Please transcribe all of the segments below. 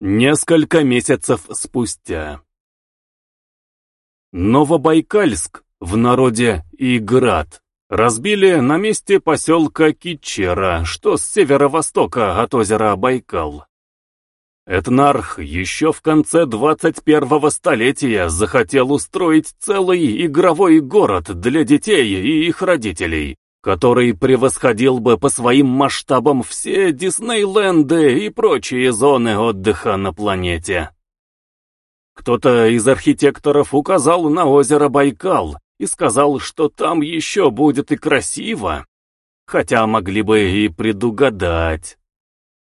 Несколько месяцев спустя. Новобайкальск, в народе Иград, разбили на месте поселка Кичера, что с северо-востока от озера Байкал. Этнарх еще в конце 21-го столетия захотел устроить целый игровой город для детей и их родителей, который превосходил бы по своим масштабам все Диснейленды и прочие зоны отдыха на планете. Кто-то из архитекторов указал на озеро Байкал и сказал, что там еще будет и красиво, хотя могли бы и предугадать.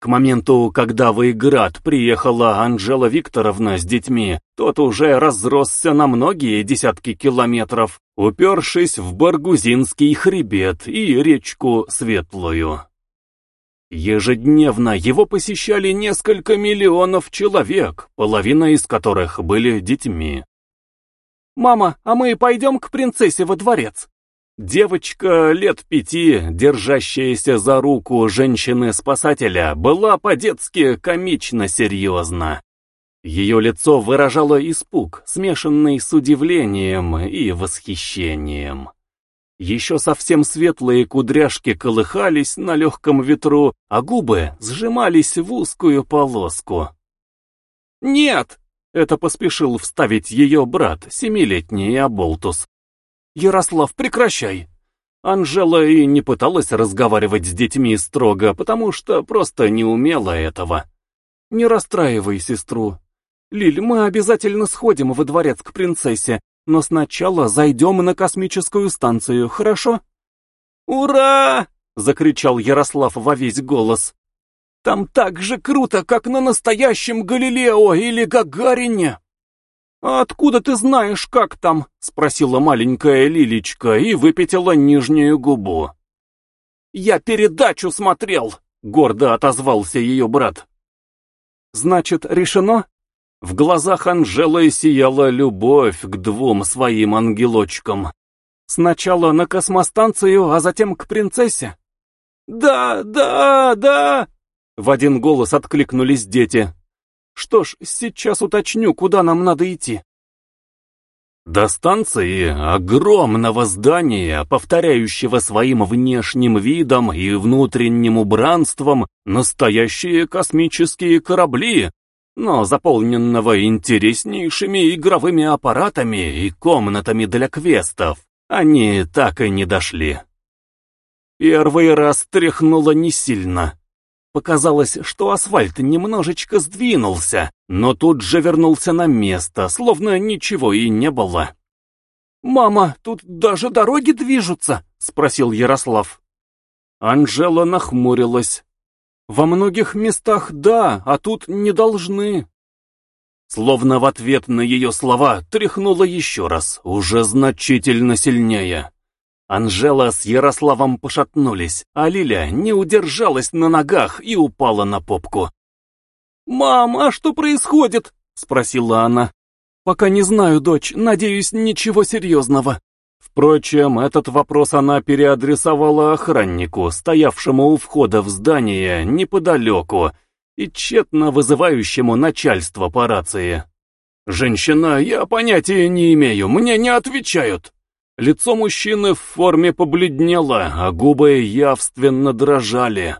К моменту, когда в Иград приехала Анжела Викторовна с детьми, тот уже разросся на многие десятки километров, упершись в Баргузинский хребет и речку Светлую. Ежедневно его посещали несколько миллионов человек, половина из которых были детьми. «Мама, а мы пойдем к принцессе во дворец?» Девочка лет пяти, держащаяся за руку женщины-спасателя, была по-детски комично серьезна. Ее лицо выражало испуг, смешанный с удивлением и восхищением. Еще совсем светлые кудряшки колыхались на легком ветру, а губы сжимались в узкую полоску. «Нет!» — это поспешил вставить ее брат, семилетний Аболтус. «Ярослав, прекращай!» Анжела и не пыталась разговаривать с детьми строго, потому что просто не умела этого. «Не расстраивай сестру. Лиль, мы обязательно сходим во дворец к принцессе, но сначала зайдем на космическую станцию, хорошо?» «Ура!» — закричал Ярослав во весь голос. «Там так же круто, как на настоящем Галилео или Гагарине!» «А откуда ты знаешь, как там?» — спросила маленькая Лилечка и выпятила нижнюю губу. «Я передачу смотрел!» — гордо отозвался ее брат. «Значит, решено?» В глазах Анжелы сияла любовь к двум своим ангелочкам. «Сначала на космостанцию, а затем к принцессе?» «Да, да, да!» В один голос откликнулись дети. Что ж, сейчас уточню, куда нам надо идти. До станции огромного здания, повторяющего своим внешним видом и внутренним убранством настоящие космические корабли, но заполненного интереснейшими игровыми аппаратами и комнатами для квестов, они так и не дошли. Первый раз тряхнуло не сильно, Показалось, что асфальт немножечко сдвинулся, но тут же вернулся на место, словно ничего и не было. «Мама, тут даже дороги движутся?» — спросил Ярослав. Анжела нахмурилась. «Во многих местах да, а тут не должны». Словно в ответ на ее слова тряхнула еще раз, уже значительно сильнее. Анжела с Ярославом пошатнулись, а Лиля не удержалась на ногах и упала на попку. «Мам, а что происходит?» — спросила она. «Пока не знаю, дочь, надеюсь, ничего серьезного». Впрочем, этот вопрос она переадресовала охраннику, стоявшему у входа в здание неподалеку и тщетно вызывающему начальство по рации. «Женщина, я понятия не имею, мне не отвечают». Лицо мужчины в форме побледнело, а губы явственно дрожали.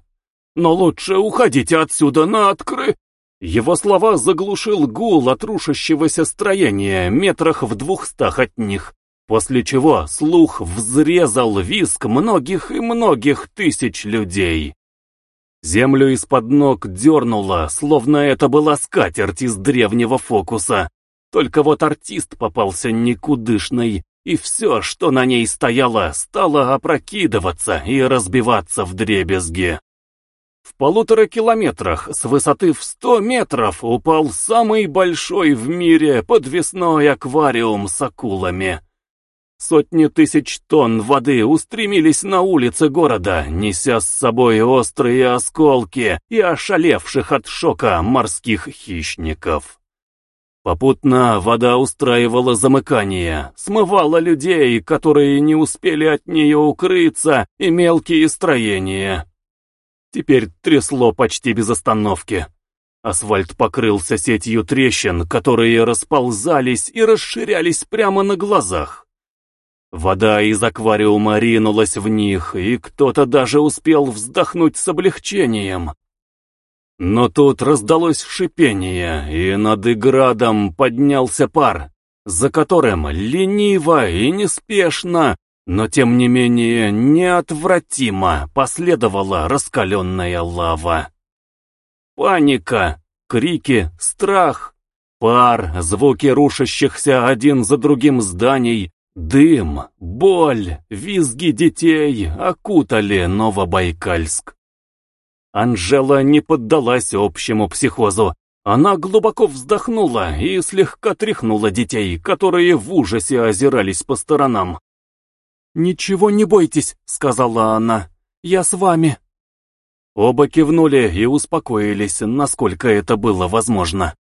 «Но лучше уходите отсюда на откры...» Его слова заглушил гул от рушащегося строения метрах в двухстах от них, после чего слух взрезал виск многих и многих тысяч людей. Землю из-под ног дернуло, словно это была скатерть из древнего фокуса. Только вот артист попался никудышный, и все, что на ней стояло, стало опрокидываться и разбиваться в дребезги. В полутора километрах с высоты в сто метров упал самый большой в мире подвесной аквариум с акулами. Сотни тысяч тонн воды устремились на улицы города, неся с собой острые осколки и ошалевших от шока морских хищников. Попутно вода устраивала замыкание, смывала людей, которые не успели от нее укрыться, и мелкие строения. Теперь трясло почти без остановки. Асфальт покрылся сетью трещин, которые расползались и расширялись прямо на глазах. Вода из аквариума ринулась в них, и кто-то даже успел вздохнуть с облегчением. Но тут раздалось шипение, и над Иградом поднялся пар, за которым лениво и неспешно, но тем не менее неотвратимо последовала раскаленная лава. Паника, крики, страх, пар, звуки рушащихся один за другим зданий, дым, боль, визги детей окутали Новобайкальск. Анжела не поддалась общему психозу. Она глубоко вздохнула и слегка тряхнула детей, которые в ужасе озирались по сторонам. «Ничего не бойтесь», — сказала она. «Я с вами». Оба кивнули и успокоились, насколько это было возможно.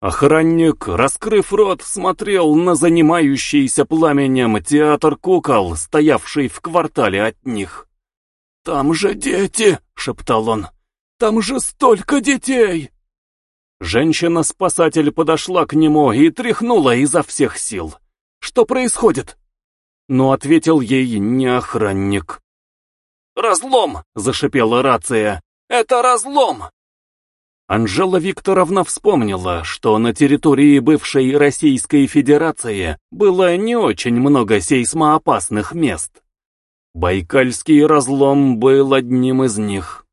Охранник, раскрыв рот, смотрел на занимающийся пламенем театр кукол, стоявший в квартале от них. «Там же дети!» — шептал он. «Там же столько детей!» Женщина-спасатель подошла к нему и тряхнула изо всех сил. «Что происходит?» Но ответил ей не охранник. «Разлом!» — зашипела рация. «Это разлом!» Анжела Викторовна вспомнила, что на территории бывшей Российской Федерации было не очень много сейсмоопасных мест. Байкальский разлом был одним из них.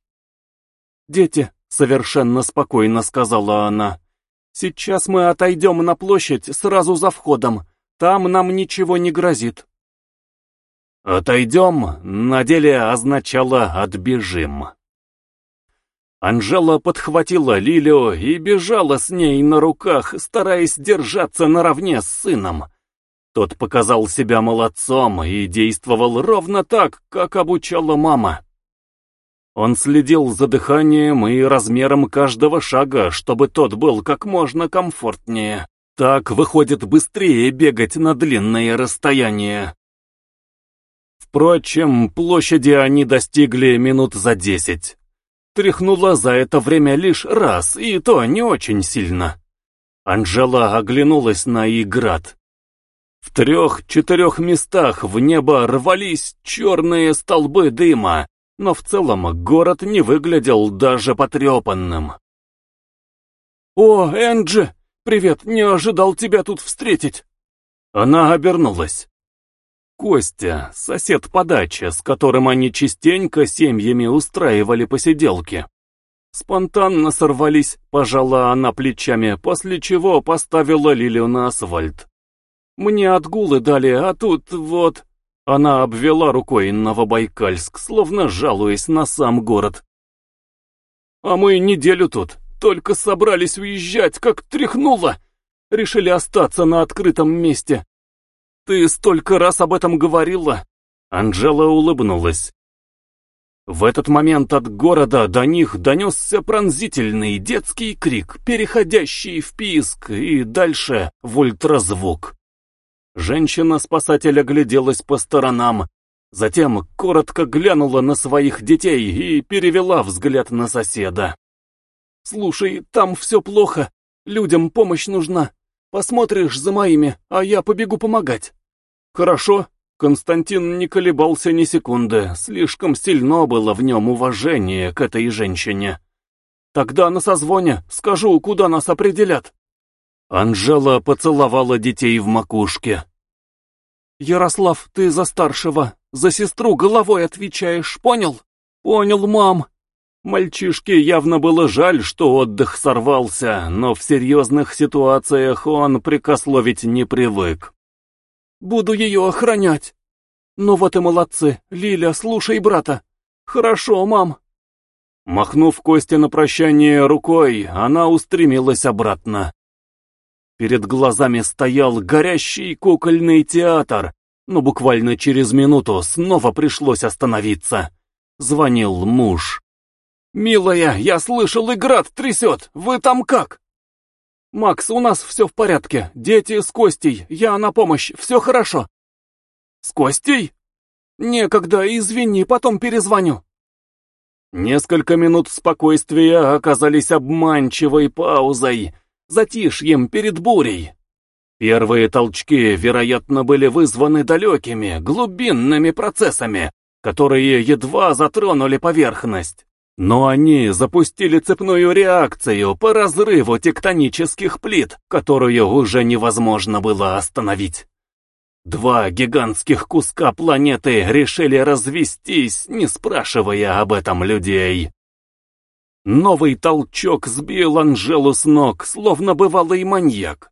«Дети», — совершенно спокойно сказала она, — «сейчас мы отойдем на площадь сразу за входом. Там нам ничего не грозит». «Отойдем» на деле означало «отбежим». Анжела подхватила Лилию и бежала с ней на руках, стараясь держаться наравне с сыном. Тот показал себя молодцом и действовал ровно так, как обучала мама. Он следил за дыханием и размером каждого шага, чтобы тот был как можно комфортнее. Так выходит быстрее бегать на длинные расстояния. Впрочем, площади они достигли минут за десять. Тряхнула за это время лишь раз, и то не очень сильно. Анжела оглянулась на Иград. В трех-четырех местах в небо рвались черные столбы дыма, но в целом город не выглядел даже потрепанным. «О, Энджи! Привет, не ожидал тебя тут встретить!» Она обернулась. Костя, сосед по даче, с которым они частенько семьями устраивали посиделки. Спонтанно сорвались, пожала она плечами, после чего поставила Лилию на асфальт. Мне отгулы дали, а тут вот...» Она обвела рукой Новобайкальск, словно жалуясь на сам город. «А мы неделю тут, только собрались уезжать, как тряхнуло. Решили остаться на открытом месте. «Ты столько раз об этом говорила!» Анжела улыбнулась. В этот момент от города до них донесся пронзительный детский крик, переходящий в писк и дальше в ультразвук. Женщина-спасатель огляделась по сторонам, затем коротко глянула на своих детей и перевела взгляд на соседа. «Слушай, там все плохо, людям помощь нужна. Посмотришь за моими, а я побегу помогать. Хорошо. Константин не колебался ни секунды, слишком сильно было в нем уважение к этой женщине. Тогда на созвоне скажу, куда нас определят. Анжела поцеловала детей в макушке. «Ярослав, ты за старшего, за сестру головой отвечаешь, понял?» «Понял, мам», Мальчишке явно было жаль, что отдых сорвался, но в серьезных ситуациях он прикословить не привык. «Буду ее охранять». «Ну вот и молодцы. Лиля, слушай брата». «Хорошо, мам». Махнув Косте на прощание рукой, она устремилась обратно. Перед глазами стоял горящий кукольный театр, но буквально через минуту снова пришлось остановиться. Звонил муж. «Милая, я слышал, и трясет! Вы там как?» «Макс, у нас все в порядке. Дети с Костей. Я на помощь. Все хорошо». «С Костей?» «Некогда, извини, потом перезвоню». Несколько минут спокойствия оказались обманчивой паузой, затишьем перед бурей. Первые толчки, вероятно, были вызваны далекими, глубинными процессами, которые едва затронули поверхность. Но они запустили цепную реакцию по разрыву тектонических плит, которую уже невозможно было остановить. Два гигантских куска планеты решили развестись, не спрашивая об этом людей. Новый толчок сбил Анжелу с ног, словно бывалый маньяк.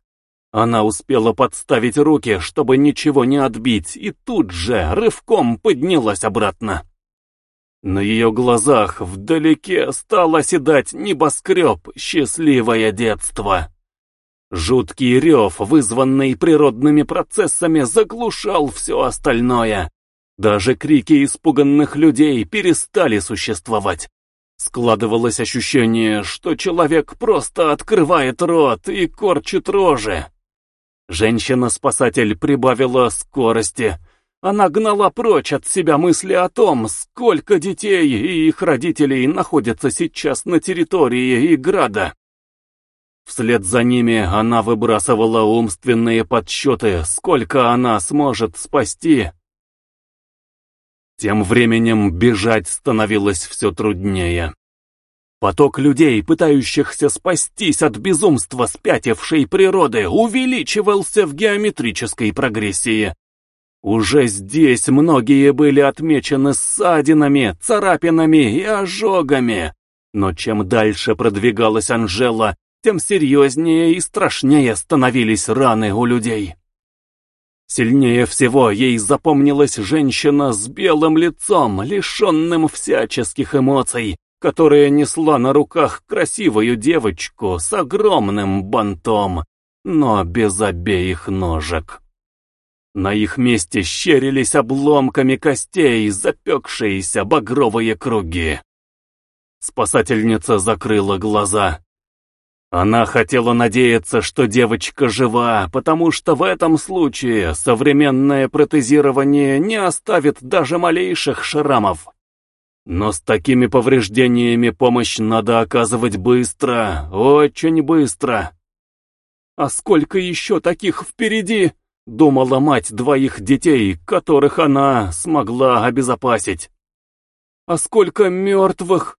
Она успела подставить руки, чтобы ничего не отбить, и тут же рывком поднялась обратно. На ее глазах вдалеке стал оседать небоскреб «Счастливое детство». Жуткий рев, вызванный природными процессами, заглушал все остальное. Даже крики испуганных людей перестали существовать. Складывалось ощущение, что человек просто открывает рот и корчит рожи. Женщина-спасатель прибавила скорости. Она гнала прочь от себя мысли о том, сколько детей и их родителей находятся сейчас на территории Играда. Вслед за ними она выбрасывала умственные подсчеты, сколько она сможет спасти. Тем временем бежать становилось все труднее. Поток людей, пытающихся спастись от безумства спятившей природы, увеличивался в геометрической прогрессии. Уже здесь многие были отмечены ссадинами, царапинами и ожогами. Но чем дальше продвигалась Анжела, тем серьезнее и страшнее становились раны у людей. Сильнее всего ей запомнилась женщина с белым лицом, лишенным всяческих эмоций, которая несла на руках красивую девочку с огромным бантом, но без обеих ножек. На их месте щерились обломками костей запекшиеся багровые круги. Спасательница закрыла глаза. Она хотела надеяться, что девочка жива, потому что в этом случае современное протезирование не оставит даже малейших шрамов. Но с такими повреждениями помощь надо оказывать быстро, очень быстро. «А сколько еще таких впереди?» — думала мать двоих детей, которых она смогла обезопасить. «А сколько мертвых?»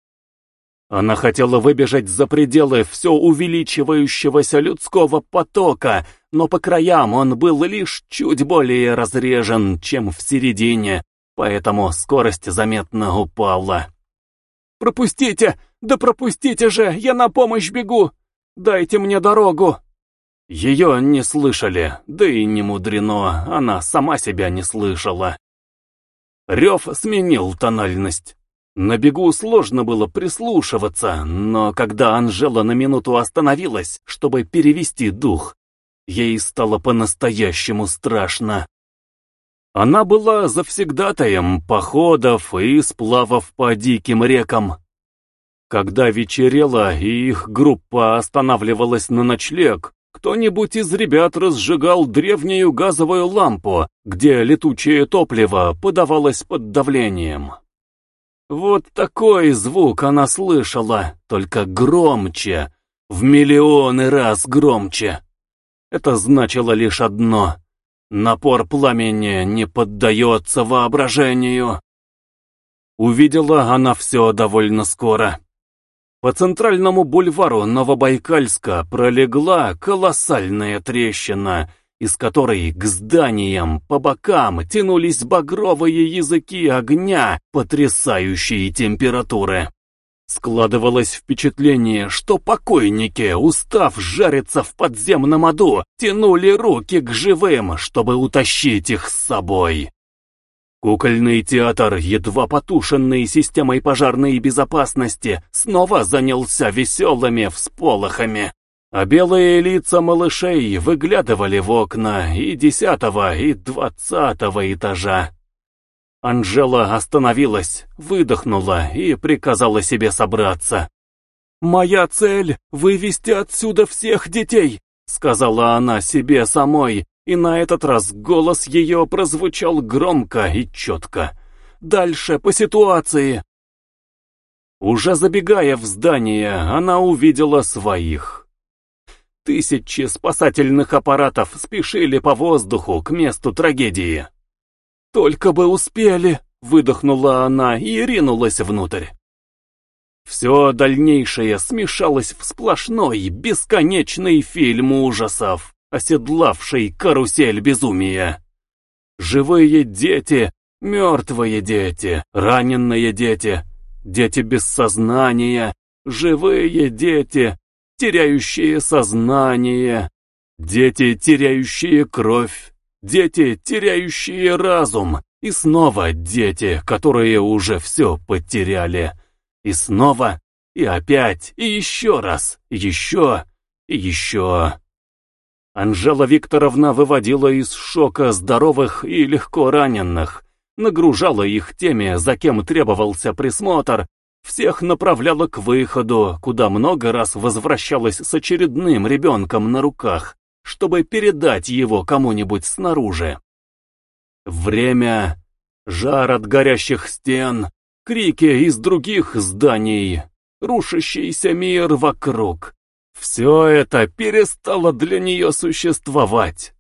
Она хотела выбежать за пределы все увеличивающегося людского потока, но по краям он был лишь чуть более разрежен, чем в середине, поэтому скорость заметно упала. «Пропустите! Да пропустите же! Я на помощь бегу! Дайте мне дорогу!» Ее не слышали, да и не мудрено, она сама себя не слышала. Рев сменил тональность. На бегу сложно было прислушиваться, но когда Анжела на минуту остановилась, чтобы перевести дух, ей стало по-настоящему страшно. Она была завсегдатаем походов и сплавов по диким рекам. Когда вечерело и их группа останавливалась на ночлег, кто-нибудь из ребят разжигал древнюю газовую лампу, где летучее топливо подавалось под давлением. Вот такой звук она слышала, только громче, в миллионы раз громче. Это значило лишь одно Напор пламени не поддается воображению. Увидела она все довольно скоро. По центральному бульвару Новобайкальска пролегла колоссальная трещина, из которой к зданиям по бокам тянулись багровые языки огня потрясающей температуры. Складывалось впечатление, что покойники, устав жариться в подземном аду, тянули руки к живым, чтобы утащить их с собой. Кукольный театр, едва потушенный системой пожарной безопасности, снова занялся веселыми всполохами, а белые лица малышей выглядывали в окна и десятого, и двадцатого этажа. Анжела остановилась, выдохнула и приказала себе собраться. «Моя цель — вывести отсюда всех детей», — сказала она себе самой, и на этот раз голос ее прозвучал громко и четко. «Дальше по ситуации». Уже забегая в здание, она увидела своих. Тысячи спасательных аппаратов спешили по воздуху к месту трагедии. «Только бы успели!» — выдохнула она и ринулась внутрь. Все дальнейшее смешалось в сплошной, бесконечный фильм ужасов, оседлавший карусель безумия. Живые дети, мертвые дети, раненые дети, дети без сознания, живые дети, теряющие сознание, дети, теряющие кровь, дети, теряющие разум, и снова дети, которые уже все потеряли. И снова, и опять, и еще раз, еще, и еще. Анжела Викторовна выводила из шока здоровых и легко раненых, нагружала их теми, за кем требовался присмотр, всех направляла к выходу, куда много раз возвращалась с очередным ребенком на руках, чтобы передать его кому-нибудь снаружи. Время, жар от горящих стен, крики из других зданий, рушащийся мир вокруг. Все это перестало для нее существовать.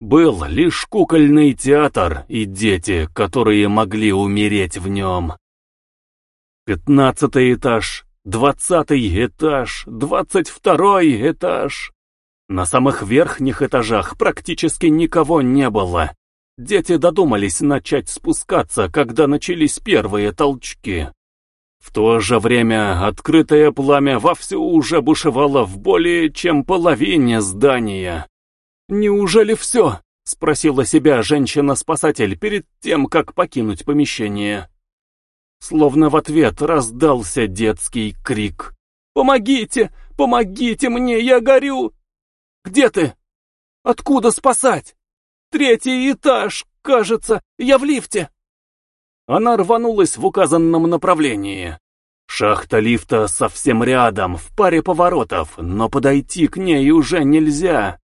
Был лишь кукольный театр и дети, которые могли умереть в нем. Пятнадцатый этаж, двадцатый этаж, двадцать второй этаж. На самых верхних этажах практически никого не было. Дети додумались начать спускаться, когда начались первые толчки. В то же время открытое пламя вовсю уже бушевало в более чем половине здания. «Неужели все?» — спросила себя женщина-спасатель перед тем, как покинуть помещение. Словно в ответ раздался детский крик. «Помогите! Помогите мне! Я горю!» «Где ты? Откуда спасать?» Третий этаж, кажется, я в лифте. Она рванулась в указанном направлении. Шахта лифта совсем рядом, в паре поворотов, но подойти к ней уже нельзя.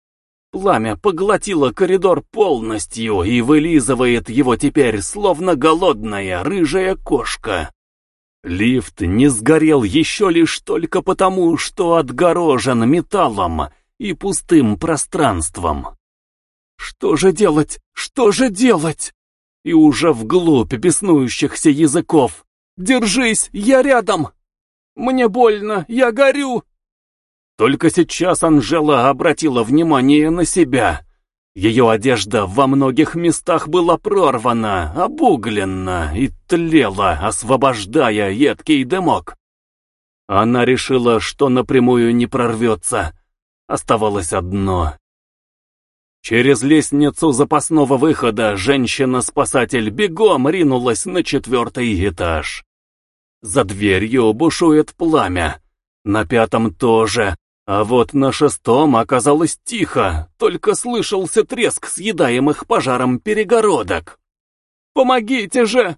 Пламя поглотило коридор полностью и вылизывает его теперь, словно голодная рыжая кошка. Лифт не сгорел еще лишь только потому, что отгорожен металлом и пустым пространством. Что же делать? Что же делать? И уже вглубь беснующихся языков. Держись, я рядом! Мне больно, я горю! Только сейчас Анжела обратила внимание на себя. Ее одежда во многих местах была прорвана, обуглена и тлела, освобождая едкий дымок. Она решила, что напрямую не прорвется. Оставалось одно Через лестницу запасного выхода женщина-спасатель бегом ринулась на четвертый этаж. За дверью бушует пламя. На пятом тоже. А вот на шестом оказалось тихо, только слышался треск съедаемых пожаром перегородок. «Помогите же!»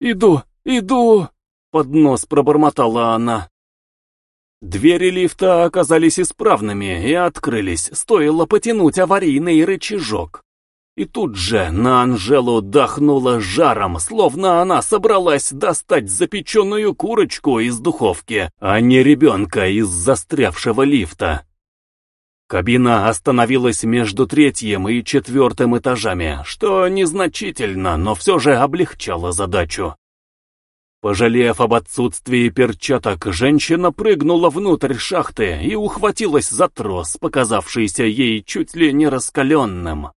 «Иду, иду!» — под нос пробормотала она. Двери лифта оказались исправными и открылись, стоило потянуть аварийный рычажок. И тут же на Анжелу дохнуло жаром, словно она собралась достать запеченную курочку из духовки, а не ребенка из застрявшего лифта. Кабина остановилась между третьим и четвертым этажами, что незначительно, но все же облегчало задачу. Пожалев об отсутствии перчаток, женщина прыгнула внутрь шахты и ухватилась за трос, показавшийся ей чуть ли не раскаленным.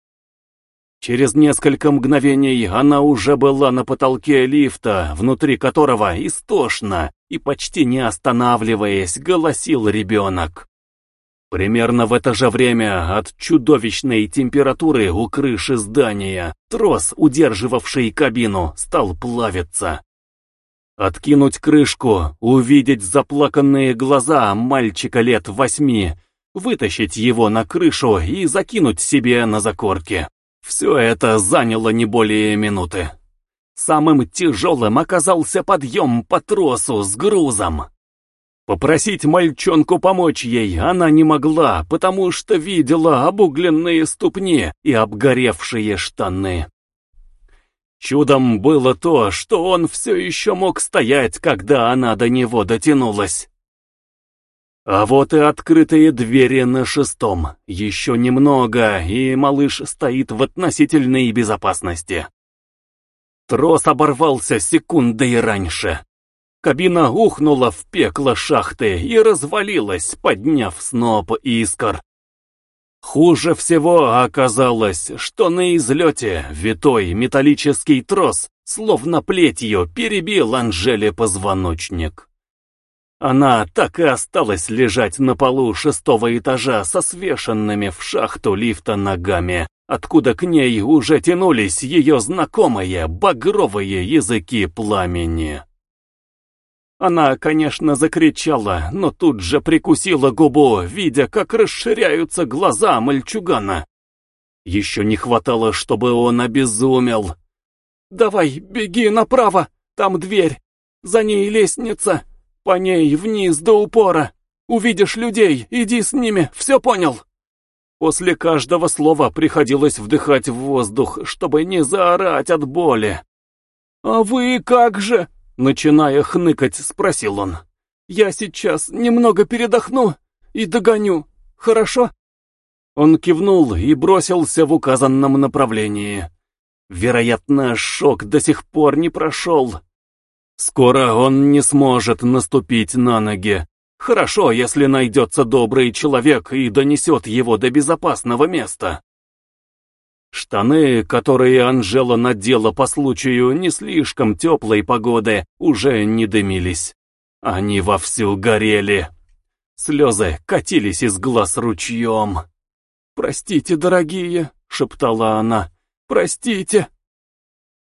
Через несколько мгновений она уже была на потолке лифта, внутри которого истошно и почти не останавливаясь голосил ребенок. Примерно в это же время от чудовищной температуры у крыши здания трос, удерживавший кабину, стал плавиться. Откинуть крышку, увидеть заплаканные глаза мальчика лет восьми, вытащить его на крышу и закинуть себе на закорки. Все это заняло не более минуты. Самым тяжелым оказался подъем по тросу с грузом. Попросить мальчонку помочь ей она не могла, потому что видела обугленные ступни и обгоревшие штаны. Чудом было то, что он все еще мог стоять, когда она до него дотянулась. А вот и открытые двери на шестом. Еще немного, и малыш стоит в относительной безопасности. Трос оборвался секундой раньше. Кабина ухнула в пекло шахты и развалилась, подняв сноп искр. Хуже всего оказалось, что на излете витой металлический трос, словно плетью, перебил Анжеле позвоночник. Она так и осталась лежать на полу шестого этажа со свешенными в шахту лифта ногами, откуда к ней уже тянулись ее знакомые багровые языки пламени. Она, конечно, закричала, но тут же прикусила губу, видя, как расширяются глаза мальчугана. Еще не хватало, чтобы он обезумел. «Давай, беги направо, там дверь, за ней лестница, по ней вниз до упора. Увидишь людей, иди с ними, все понял?» После каждого слова приходилось вдыхать воздух, чтобы не заорать от боли. «А вы как же?» Начиная хныкать, спросил он. «Я сейчас немного передохну и догоню, хорошо?» Он кивнул и бросился в указанном направлении. Вероятно, шок до сих пор не прошел. Скоро он не сможет наступить на ноги. Хорошо, если найдется добрый человек и донесет его до безопасного места. Штаны, которые Анжела надела по случаю не слишком теплой погоды, уже не дымились. Они вовсю горели. Слезы катились из глаз ручьем. «Простите, дорогие», — шептала она, — «простите».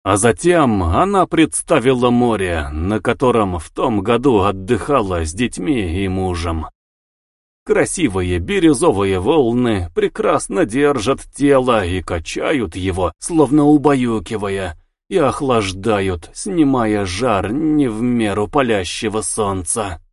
А затем она представила море, на котором в том году отдыхала с детьми и мужем. Красивые бирюзовые волны прекрасно держат тело и качают его, словно убаюкивая, и охлаждают, снимая жар не в меру палящего солнца.